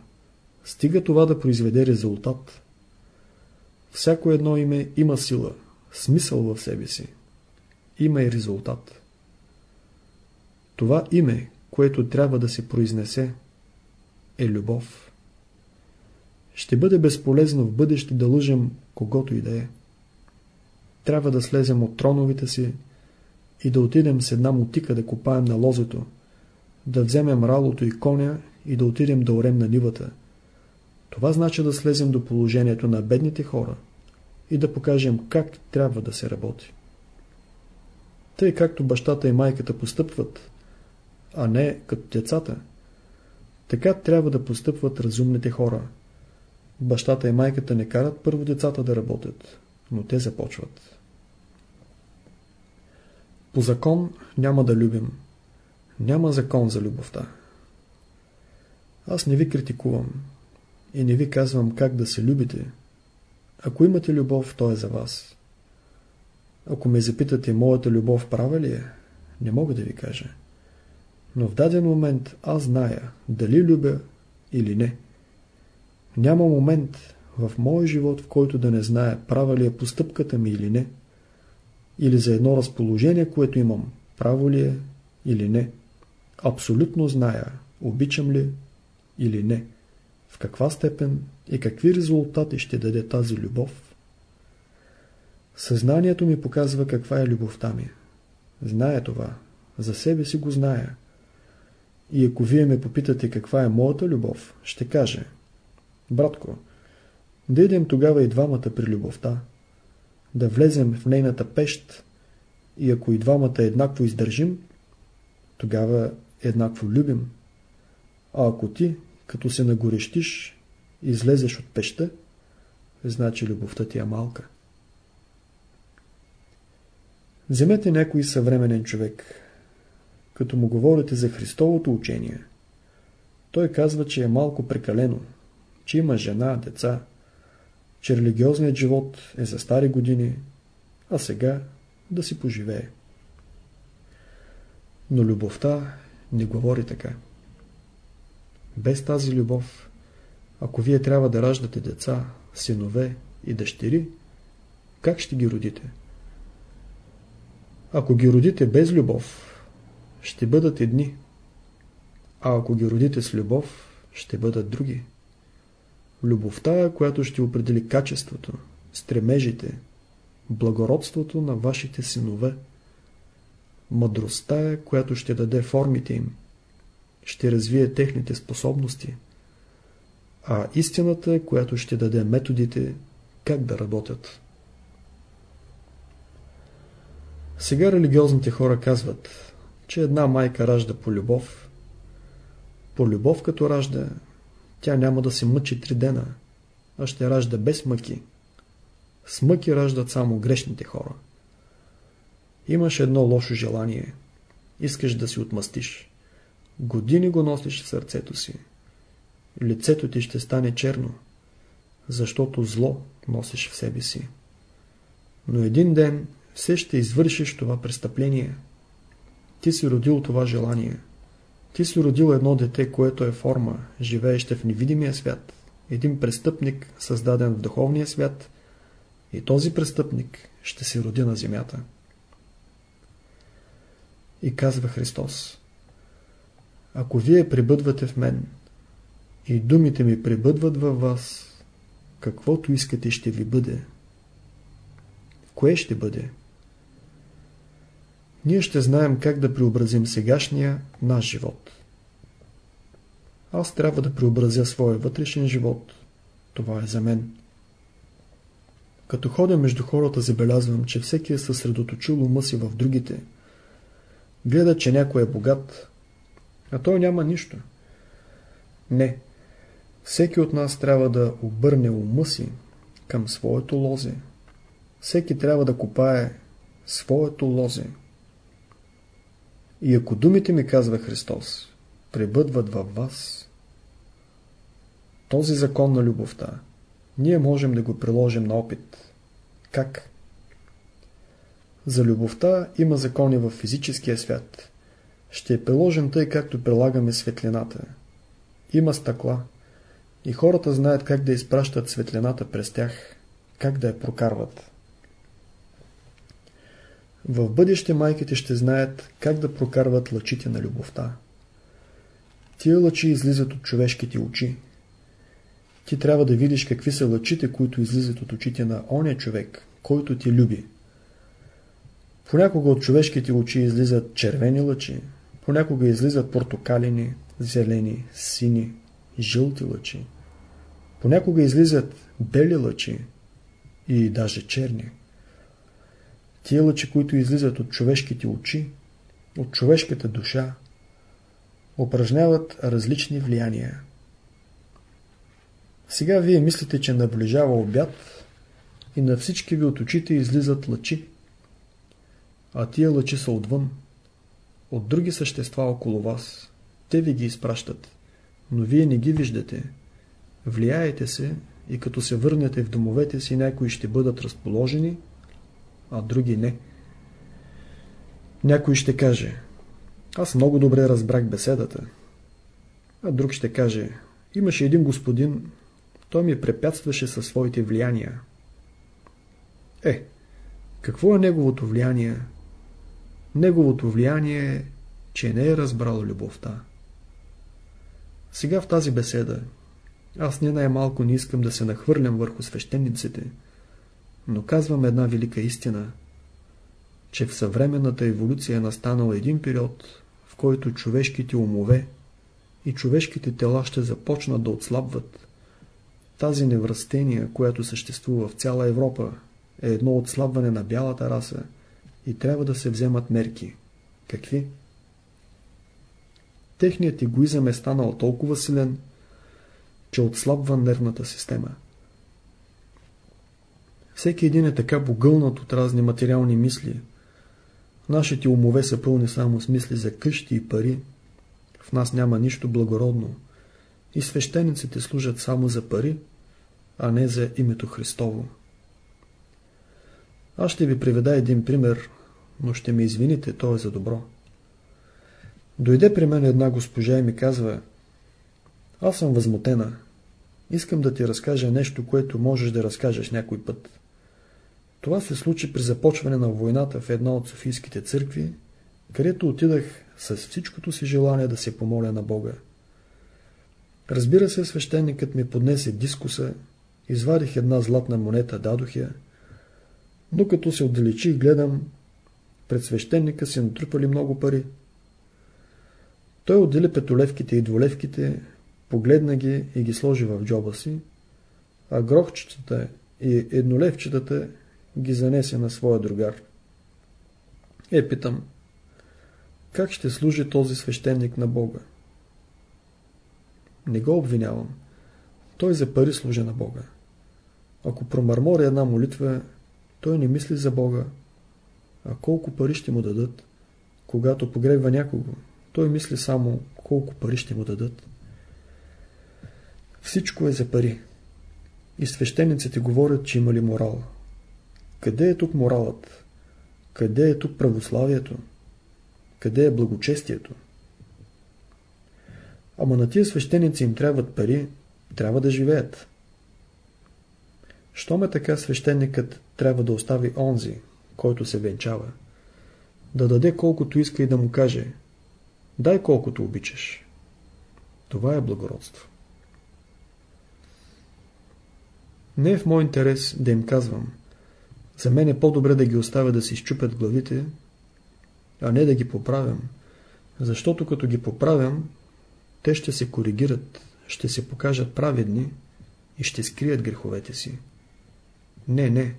Стига това да произведе резултат. Всяко едно име има сила, смисъл в себе си. Има и резултат. Това име, което трябва да се произнесе, е любов. Ще бъде безполезно в бъдеще да лъжем когото и да е. Трябва да слезем от троновите си и да отидем с една мутика да копаем на лозето, да вземем ралото и коня и да отидем да орем на нивата. Това значи да слезем до положението на бедните хора и да покажем как трябва да се работи. Тъй както бащата и майката постъпват, а не като децата, така трябва да постъпват разумните хора. Бащата и майката не карат първо децата да работят, но те започват. По закон няма да любим. Няма закон за любовта. Аз не ви критикувам и не ви казвам как да се любите. Ако имате любов, то е за вас. Ако ме запитате, моята любов права ли е, не мога да ви кажа. Но в даден момент аз зная дали любя или не. Няма момент в моя живот, в който да не знае права ли е постъпката ми или не. Или за едно разположение, което имам, право ли е или не. Абсолютно зная, обичам ли или не. В каква степен и какви резултати ще даде тази любов. Съзнанието ми показва каква е любовта ми. Зная това. За себе си го зная. И ако вие ме попитате каква е моята любов, ще каже Братко, да идем тогава и двамата при любовта, да влезем в нейната пещ и ако и двамата еднакво издържим, тогава еднакво любим. А ако ти, като се нагорещиш, излезеш от пеща, значи любовта ти е малка. Вземете някой съвременен човек, като му говорите за Христовото учение. Той казва, че е малко прекалено, че има жена, деца, че религиозният живот е за стари години, а сега да си поживее. Но любовта не говори така. Без тази любов, ако вие трябва да раждате деца, синове и дъщери, как ще ги родите? Ако ги родите без любов, ще бъдат едни, а ако ги родите с любов, ще бъдат други. Любовта, която ще определи качеството, стремежите, благородството на вашите синове, мъдростта, която ще даде формите им, ще развие техните способности, а истината, е, която ще даде методите как да работят. Сега религиозните хора казват, че една майка ражда по любов. По любов като ражда, тя няма да се мъчи три дена, а ще ражда без мъки. С мъки раждат само грешните хора. Имаш едно лошо желание. Искаш да си отмъстиш. Години го носиш в сърцето си. Лицето ти ще стане черно, защото зло носиш в себе си. Но един ден все ще извършиш това престъпление. Ти си родил това желание. Ти си родил едно дете, което е форма, живееща в невидимия свят. Един престъпник, създаден в духовния свят. И този престъпник ще се роди на земята. И казва Христос. Ако вие прибъдвате в мен и думите ми прибъдват във вас, каквото искате ще ви бъде. Кое ще бъде? Ние ще знаем как да преобразим сегашния наш живот. Аз трябва да преобразя своя вътрешен живот. Това е за мен. Като ходя между хората, забелязвам, че всеки е съсредоточил ума си в другите. Гледа, че някой е богат, а той няма нищо. Не. Всеки от нас трябва да обърне ума си към своето лозе. Всеки трябва да копае своето лозе. И ако думите ми, казва Христос, пребъдват във вас, този закон на любовта, ние можем да го приложим на опит. Как? За любовта има закони в физическия свят. Ще е приложен тъй, както прилагаме светлината. Има стъкла. И хората знаят как да изпращат светлината през тях, как да я прокарват. В бъдеще майките ще знаят как да прокарват лъчите на любовта. Тия лъчи излизат от човешките очи. Ти трябва да видиш какви са лъчите, които излизат от очите на оня човек, който ти люби. Понякога от човешките очи излизат червени лъчи, понякога излизат портокалени, зелени, сини, жълти лъчи. Понякога излизат бели лъчи и даже черни. Тия лъчи, които излизат от човешките очи, от човешката душа, упражняват различни влияния. Сега вие мислите, че наближава обяд и на всички ви от очите излизат лъчи. А тия лъчи са отвън, от други същества около вас. Те ви ги изпращат, но вие не ги виждате. Влияете се и като се върнете в домовете си, някои ще бъдат разположени, а други не. Някой ще каже, Аз много добре разбрах беседата. А друг ще каже, имаше един господин, той ми препятстваше със своите влияния. Е, какво е неговото влияние? Неговото влияние е, че не е разбрал любовта. Сега в тази беседа аз не най-малко не искам да се нахвърлям върху свещениците, но казвам една велика истина, че в съвременната еволюция е настанал един период, в който човешките умове и човешките тела ще започнат да отслабват. Тази невръстение, която съществува в цяла Европа, е едно отслабване на бялата раса и трябва да се вземат мерки. Какви? Техният егоизъм е станал толкова силен, че отслабва нервната система. Всеки един е така погълнат от разни материални мисли. Нашите умове са пълни само с мисли за къщи и пари. В нас няма нищо благородно. И свещениците служат само за пари, а не за името Христово. Аз ще ви приведа един пример, но ще ме извините, то е за добро. Дойде при мен една госпожа и ми казва Аз съм възмутена. Искам да ти разкажа нещо, което можеш да разкажеш някой път. Това се случи при започване на войната в една от Софийските църкви, където отидах с всичкото си желание да се помоля на Бога. Разбира се, свещеникът ми поднесе дискуса, извадих една златна монета, дадох я, но като се отдалечих, гледам, пред свещеника си натрупали много пари. Той отдели петолевките и дволевките, погледна ги и ги сложи в джоба си, а грохчетата и еднолевчетата ги занесе на своя другар. Е, питам, как ще служи този свещеник на Бога? Не го обвинявам. Той за пари служи на Бога. Ако промърмори една молитва, той не мисли за Бога. А колко пари ще му дадат? Когато погребва някого, той мисли само колко пари ще му дадат. Всичко е за пари. И свещениците говорят, че има ли морал. Къде е тук моралът? Къде е тук православието? Къде е благочестието? Ама на тия свещеници им трябват пари, трябва да живеят. Щом е така свещеникът трябва да остави онзи, който се венчава, да даде колкото иска и да му каже дай колкото обичаш. Това е благородство. Не е в мой интерес да им казвам. За мен е по-добре да ги оставя да си изчупят главите, а не да ги поправям, защото като ги поправям, те ще се коригират, ще се покажат праведни и ще скрият греховете си. Не, не.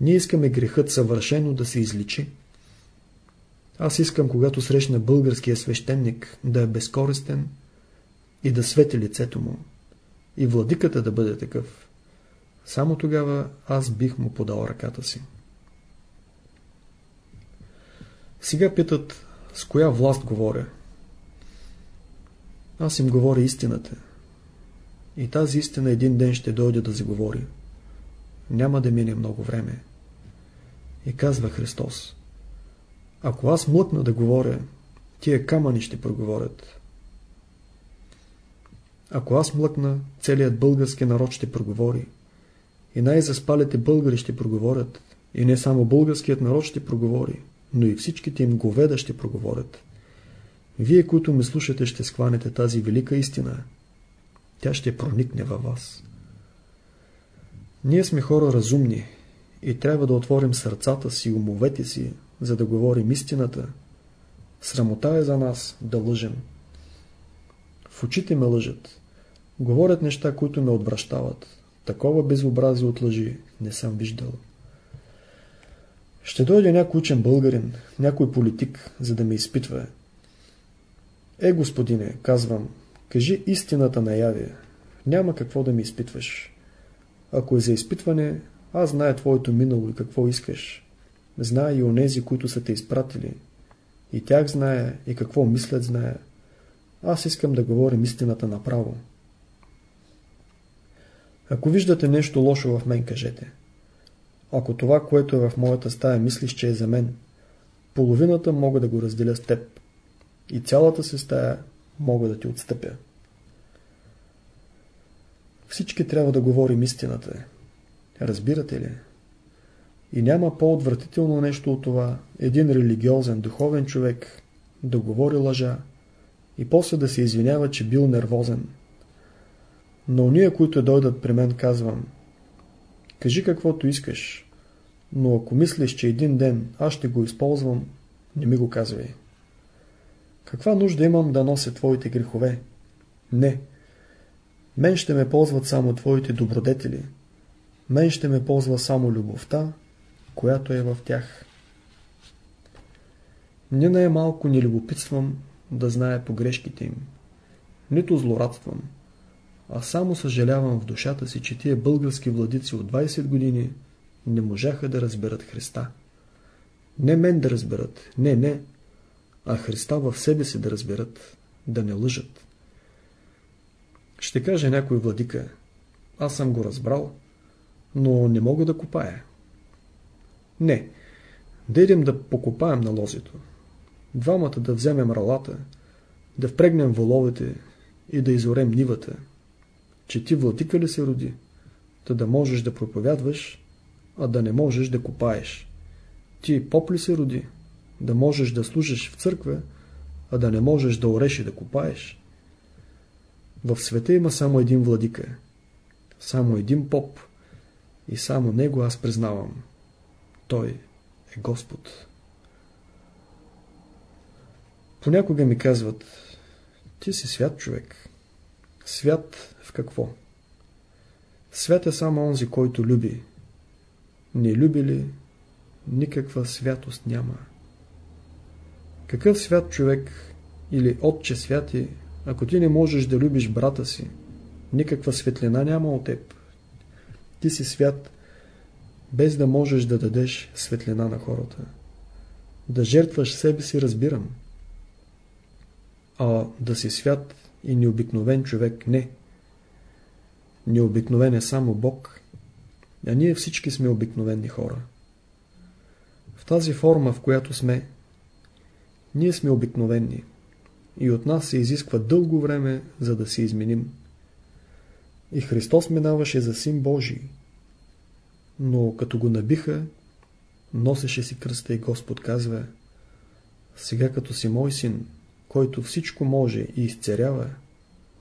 Ние искаме грехът съвършено да се изличи. Аз искам, когато срещна българския свещеник, да е безкористен и да свети лицето му. И владиката да бъде такъв. Само тогава аз бих му подал ръката си. Сега питат, с коя власт говоря. Аз им говоря истината. И тази истина един ден ще дойде да заговори. Няма да мине много време. И казва Христос. Ако аз млъкна да говоря, тия камъни ще проговорят. Ако аз млъкна, целият български народ ще проговори. И най-заспалите българи ще проговорят. И не само българският народ ще проговори, но и всичките им говеда ще проговорят. Вие, които ме слушате, ще схванете тази велика истина. Тя ще проникне във вас. Ние сме хора разумни и трябва да отворим сърцата си, умовете си, за да говорим истината. Срамота е за нас да лъжем. В очите ме лъжат. Говорят неща, които ме отвращават. Такова безобразие от лъжи не съм виждал. Ще дойде някой учен българин, някой политик, за да ме изпитва. Е, господине, казвам, кажи истината наяве. Няма какво да ме изпитваш. Ако е за изпитване, аз зная твоето минало и какво искаш. Зная и онези, които са те изпратили. И тях зная, и какво мислят зная. Аз искам да говорим истината направо. Ако виждате нещо лошо в мен, кажете. Ако това, което е в моята стая, мислиш, че е за мен, половината мога да го разделя с теб. и цялата се стая мога да ти отстъпя. Всички трябва да говорим истината. Разбирате ли? И няма по-отвратително нещо от това един религиозен, духовен човек да говори лъжа и после да се извинява, че бил нервозен. Но уния, които дойдат при мен, казвам Кажи каквото искаш, но ако мислиш, че един ден аз ще го използвам, не ми го казвай. Каква нужда имам да нося твоите грехове? Не. Мен ще ме ползват само твоите добродетели. Мен ще ме ползва само любовта, която е в тях. Не най-малко не любопитствам да знае погрешките им. Нито злорадствам, а само съжалявам в душата си, че тия български владици от 20 години не можаха да разберат Христа. Не мен да разберат, не, не, а Христа в себе си да разберат, да не лъжат. Ще каже някой владика, аз съм го разбрал, но не мога да копая. Не, да идем да покопаем на лозето. Двамата да вземем ралата, да впрегнем воловете и да изорем нивата. Че ти владика ли се роди, та да можеш да проповядваш, а да не можеш да копаеш. Ти поп ли се роди, да можеш да служиш в църква, а да не можеш да ореш и да копаеш. В света има само един владика, само един поп и само него аз признавам. Той е Господ. Понякога ми казват, ти си свят човек. Свят в какво? Свят е само онзи, който люби. Не люби ли, никаква святост няма. Какъв свят човек или отче святи, ако ти не можеш да любиш брата си, никаква светлина няма от теб. Ти си свят, без да можеш да дадеш светлина на хората. Да жертваш себе си, разбирам. А да си свят и необикновен човек не. Необикновен е само Бог, а ние всички сме обикновени хора. В тази форма, в която сме, ние сме обикновени и от нас се изисква дълго време, за да се изменим. И Христос минаваше за син Божий, но като го набиха, носеше си кръста и Господ казва Сега като си мой син, който всичко може и изцерява,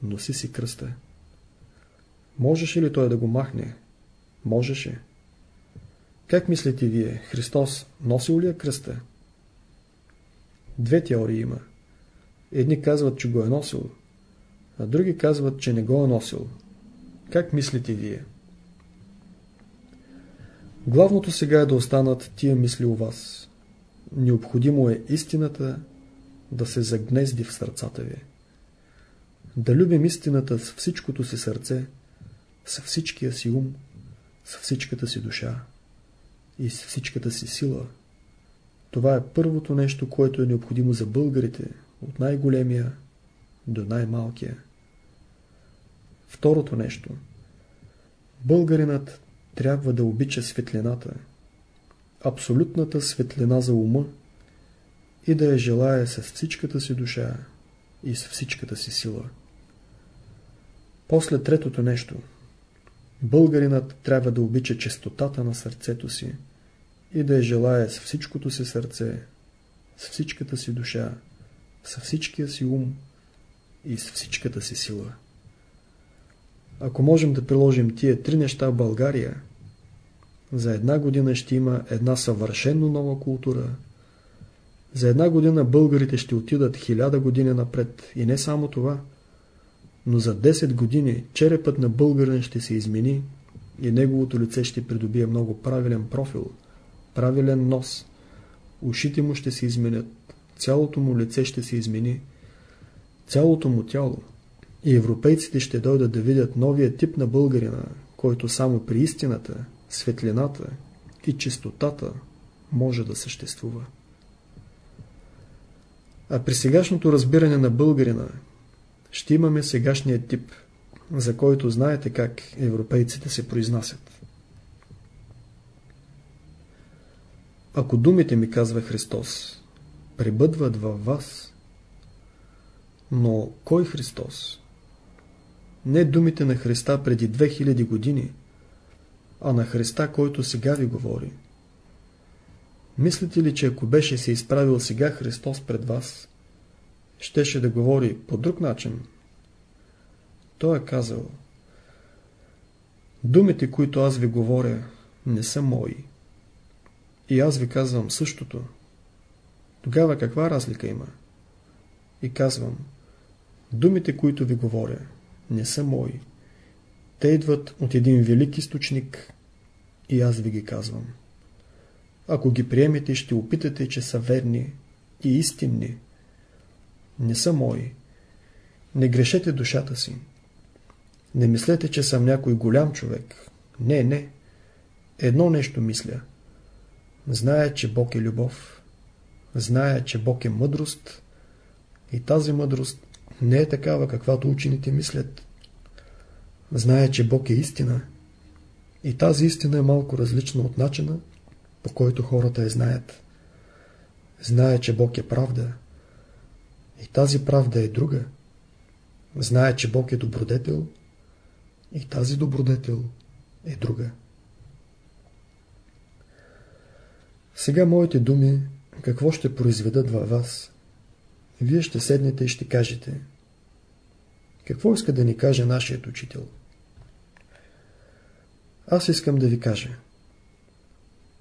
носи си кръста. Можеше ли той да го махне? Можеше. Как мислите вие, Христос носил ли е кръста? Две теории има. Едни казват, че го е носил, а други казват, че не го е носил. Как мислите вие? Главното сега е да останат тия мисли у вас. Необходимо е истината да се загнезди в сърцата ви. Да любим истината с всичкото си сърце, с всичкия си ум, с всичката си душа и с всичката си сила. Това е първото нещо, което е необходимо за българите, от най-големия до най-малкия. Второто нещо. Българинът трябва да обича светлината, абсолютната светлина за ума и да я желая с всичката си душа и с всичката си сила. После третото нещо. Българинът трябва да обича честотата на сърцето си и да я желая с всичкото си сърце, с всичката си душа, с всичкия си ум и с всичката си сила. Ако можем да приложим тия три неща в България, за една година ще има една съвършенно нова култура. За една година българите ще отидат хиляда години напред. И не само това, но за 10 години черепът на българин ще се измени и неговото лице ще придобие много правилен профил, правилен нос. Ушите му ще се изменят, цялото му лице ще се измени, цялото му тяло. И европейците ще дойдат да видят новия тип на българина, който само при истината, светлината и чистотата може да съществува. А при сегашното разбиране на българина ще имаме сегашния тип, за който знаете как европейците се произнасят. Ако думите ми, казва Христос, пребъдват във вас, Но кой Христос? Не думите на Христа преди 2000 години, а на Христа, който сега ви говори. Мислите ли, че ако беше се изправил сега Христос пред вас, щеше да говори по друг начин? Той е казал Думите, които аз ви говоря, не са мои. И аз ви казвам същото. Тогава каква разлика има? И казвам, думите, които ви говоря, не са мои. Те идват от един велик източник и аз ви ги казвам. Ако ги приемете, ще опитате, че са верни и истинни. Не са мои. Не грешете душата си. Не мислете, че съм някой голям човек. Не, не. Едно нещо мисля. Зная, че Бог е любов. Зная, че Бог е мъдрост. И тази мъдрост не е такава, каквато учените мислят. Зная, че Бог е истина. И тази истина е малко различна от начина, по който хората я знаят. Зная, че Бог е правда. И тази правда е друга. Зная, че Бог е добродетел. И тази добродетел е друга. Сега моите думи какво ще произведат във вас? Вие ще седнете и ще кажете какво иска да ни каже нашият учител? Аз искам да ви кажа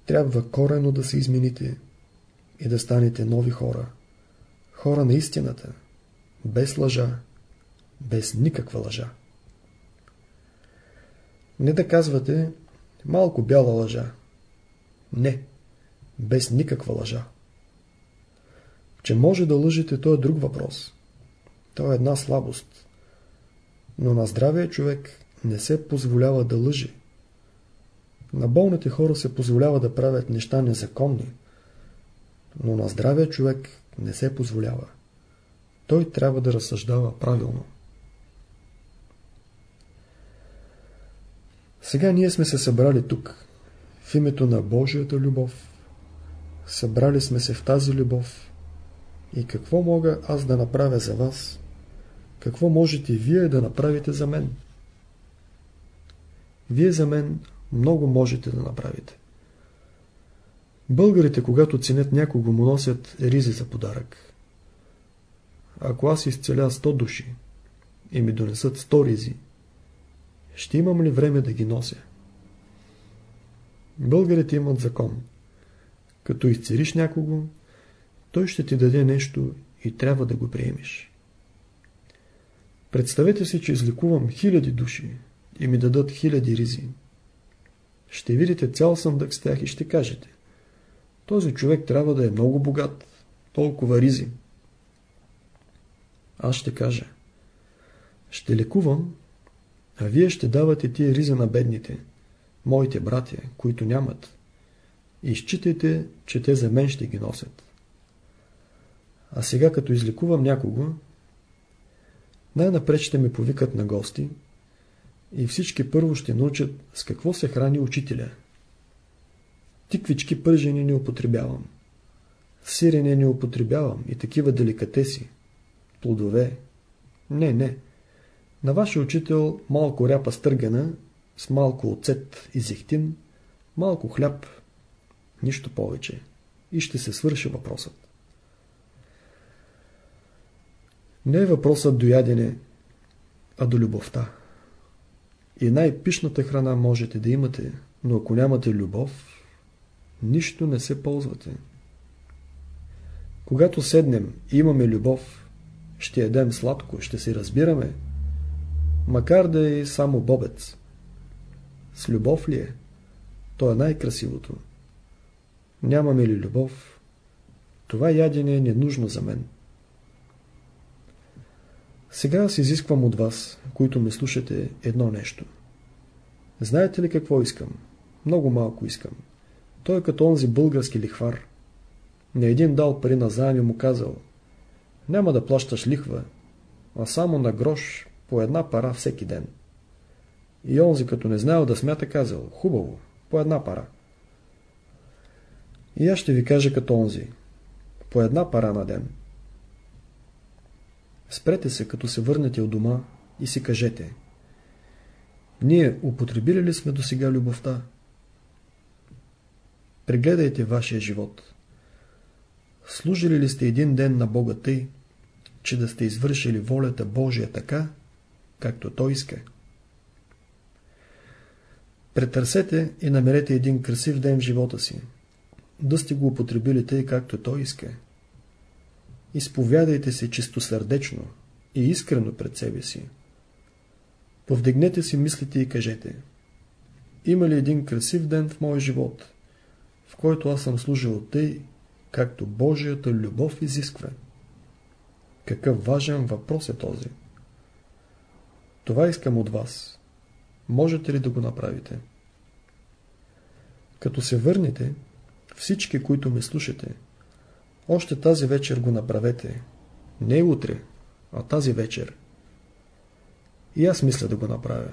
трябва корено да се измените и да станете нови хора. Хора на истината, без лъжа, без никаква лъжа. Не да казвате малко бяла лъжа. Не, без никаква лъжа. Че може да лъжете, то е друг въпрос. То е една слабост. Но на здравия човек не се позволява да лъже. На болните хора се позволява да правят неща незаконни, но на здравия човек не се позволява. Той трябва да разсъждава правилно. Сега ние сме се събрали тук, в името на Божията любов. Събрали сме се в тази любов. И какво мога аз да направя за вас? Какво можете вие да направите за мен? Вие за мен много можете да направите. Българите, когато ценят някого, му носят ризи за подарък. Ако аз изцеля 100 души и ми донесат 100 ризи, ще имам ли време да ги нося? Българите имат закон. Като изцелиш някого, той ще ти даде нещо и трябва да го приемеш. Представете си, че излекувам хиляди души и ми дадат хиляди ризи. Ще видите цял съндък с тях и ще кажете. Този човек трябва да е много богат, толкова ризи. Аз ще кажа. Ще лекувам, а вие ще давате тия ризи на бедните, моите братя, които нямат. И считайте, че те за мен ще ги носят. А сега, като излекувам някого, най-напред ще ме повикат на гости, и всички първо ще научат с какво се храни учителя. Тиквички пържени не употребявам. Сирене не употребявам и такива деликатеси. Плодове. Не, не. На вашия учител малко ряпа стъргана, с малко оцет и зехтин, малко хляб, нищо повече. И ще се свърши въпросът. Не е въпросът до ядене, а до любовта. И най-пишната храна можете да имате, но ако нямате любов, нищо не се ползвате. Когато седнем и имаме любов, ще едем сладко, ще се разбираме, макар да е само бобец. С любов ли е? То е най-красивото. Нямаме ли любов? Това ядене е ненужно за мен. Сега аз изисквам от вас, които ме слушате, едно нещо. Знаете ли какво искам? Много малко искам. Той е като онзи български лихвар. Не един дал пари на заем и му казал няма да плащаш лихва, а само на грош по една пара всеки ден. И онзи като не знаел да смята казал хубаво, по една пара. И аз ще ви кажа като онзи, по една пара на ден. Спрете се, като се върнете от дома и си кажете Ние употребили ли сме до сега любовта? Прегледайте вашия живот. Служили ли сте един ден на Бога тъй, че да сте извършили волята Божия така, както Той иска? Претърсете и намерете един красив ден в живота си, да сте го употребили тъй, както Той иска. Изповядайте се чистосърдечно и искрено пред себе си. Повдигнете си мислите и кажете Има ли един красив ден в моя живот, в който аз съм служил тъй, както Божията любов изисква? Какъв важен въпрос е този? Това искам от вас. Можете ли да го направите? Като се върнете, всички, които ме слушате, още тази вечер го направете. Не утре, а тази вечер. И аз мисля да го направя.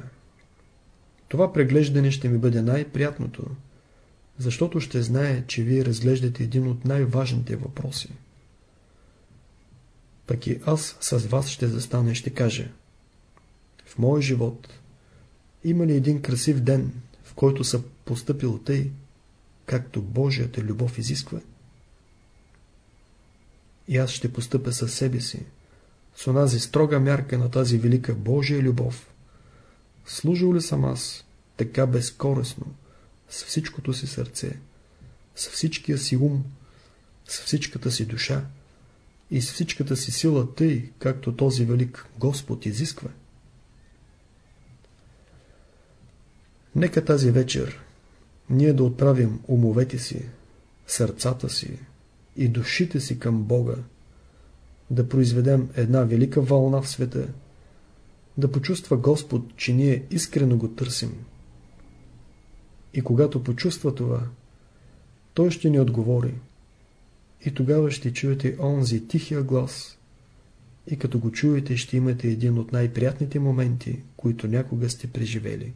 Това преглеждане ще ми бъде най-приятното, защото ще знае, че вие разглеждате един от най-важните въпроси. Пък и аз с вас ще застана и ще кажа В моя живот има ли един красив ден, в който съм поступил тъй, както Божията любов изисква? И аз ще постъпя със себе си, с онази строга мярка на тази велика Божия любов. Служил ли съм аз така безкорисно, с всичкото си сърце, с всичкия си ум, с всичката си душа и с всичката си сила тъй, както този велик Господ изисква? Нека тази вечер ние да отправим умовете си, сърцата си и душите си към Бога, да произведем една велика вълна в света, да почувства Господ, че ние искрено го търсим. И когато почувства това, Той ще ни отговори. И тогава ще чуете онзи тихия глас. И като го чуете, ще имате един от най-приятните моменти, които някога сте преживели.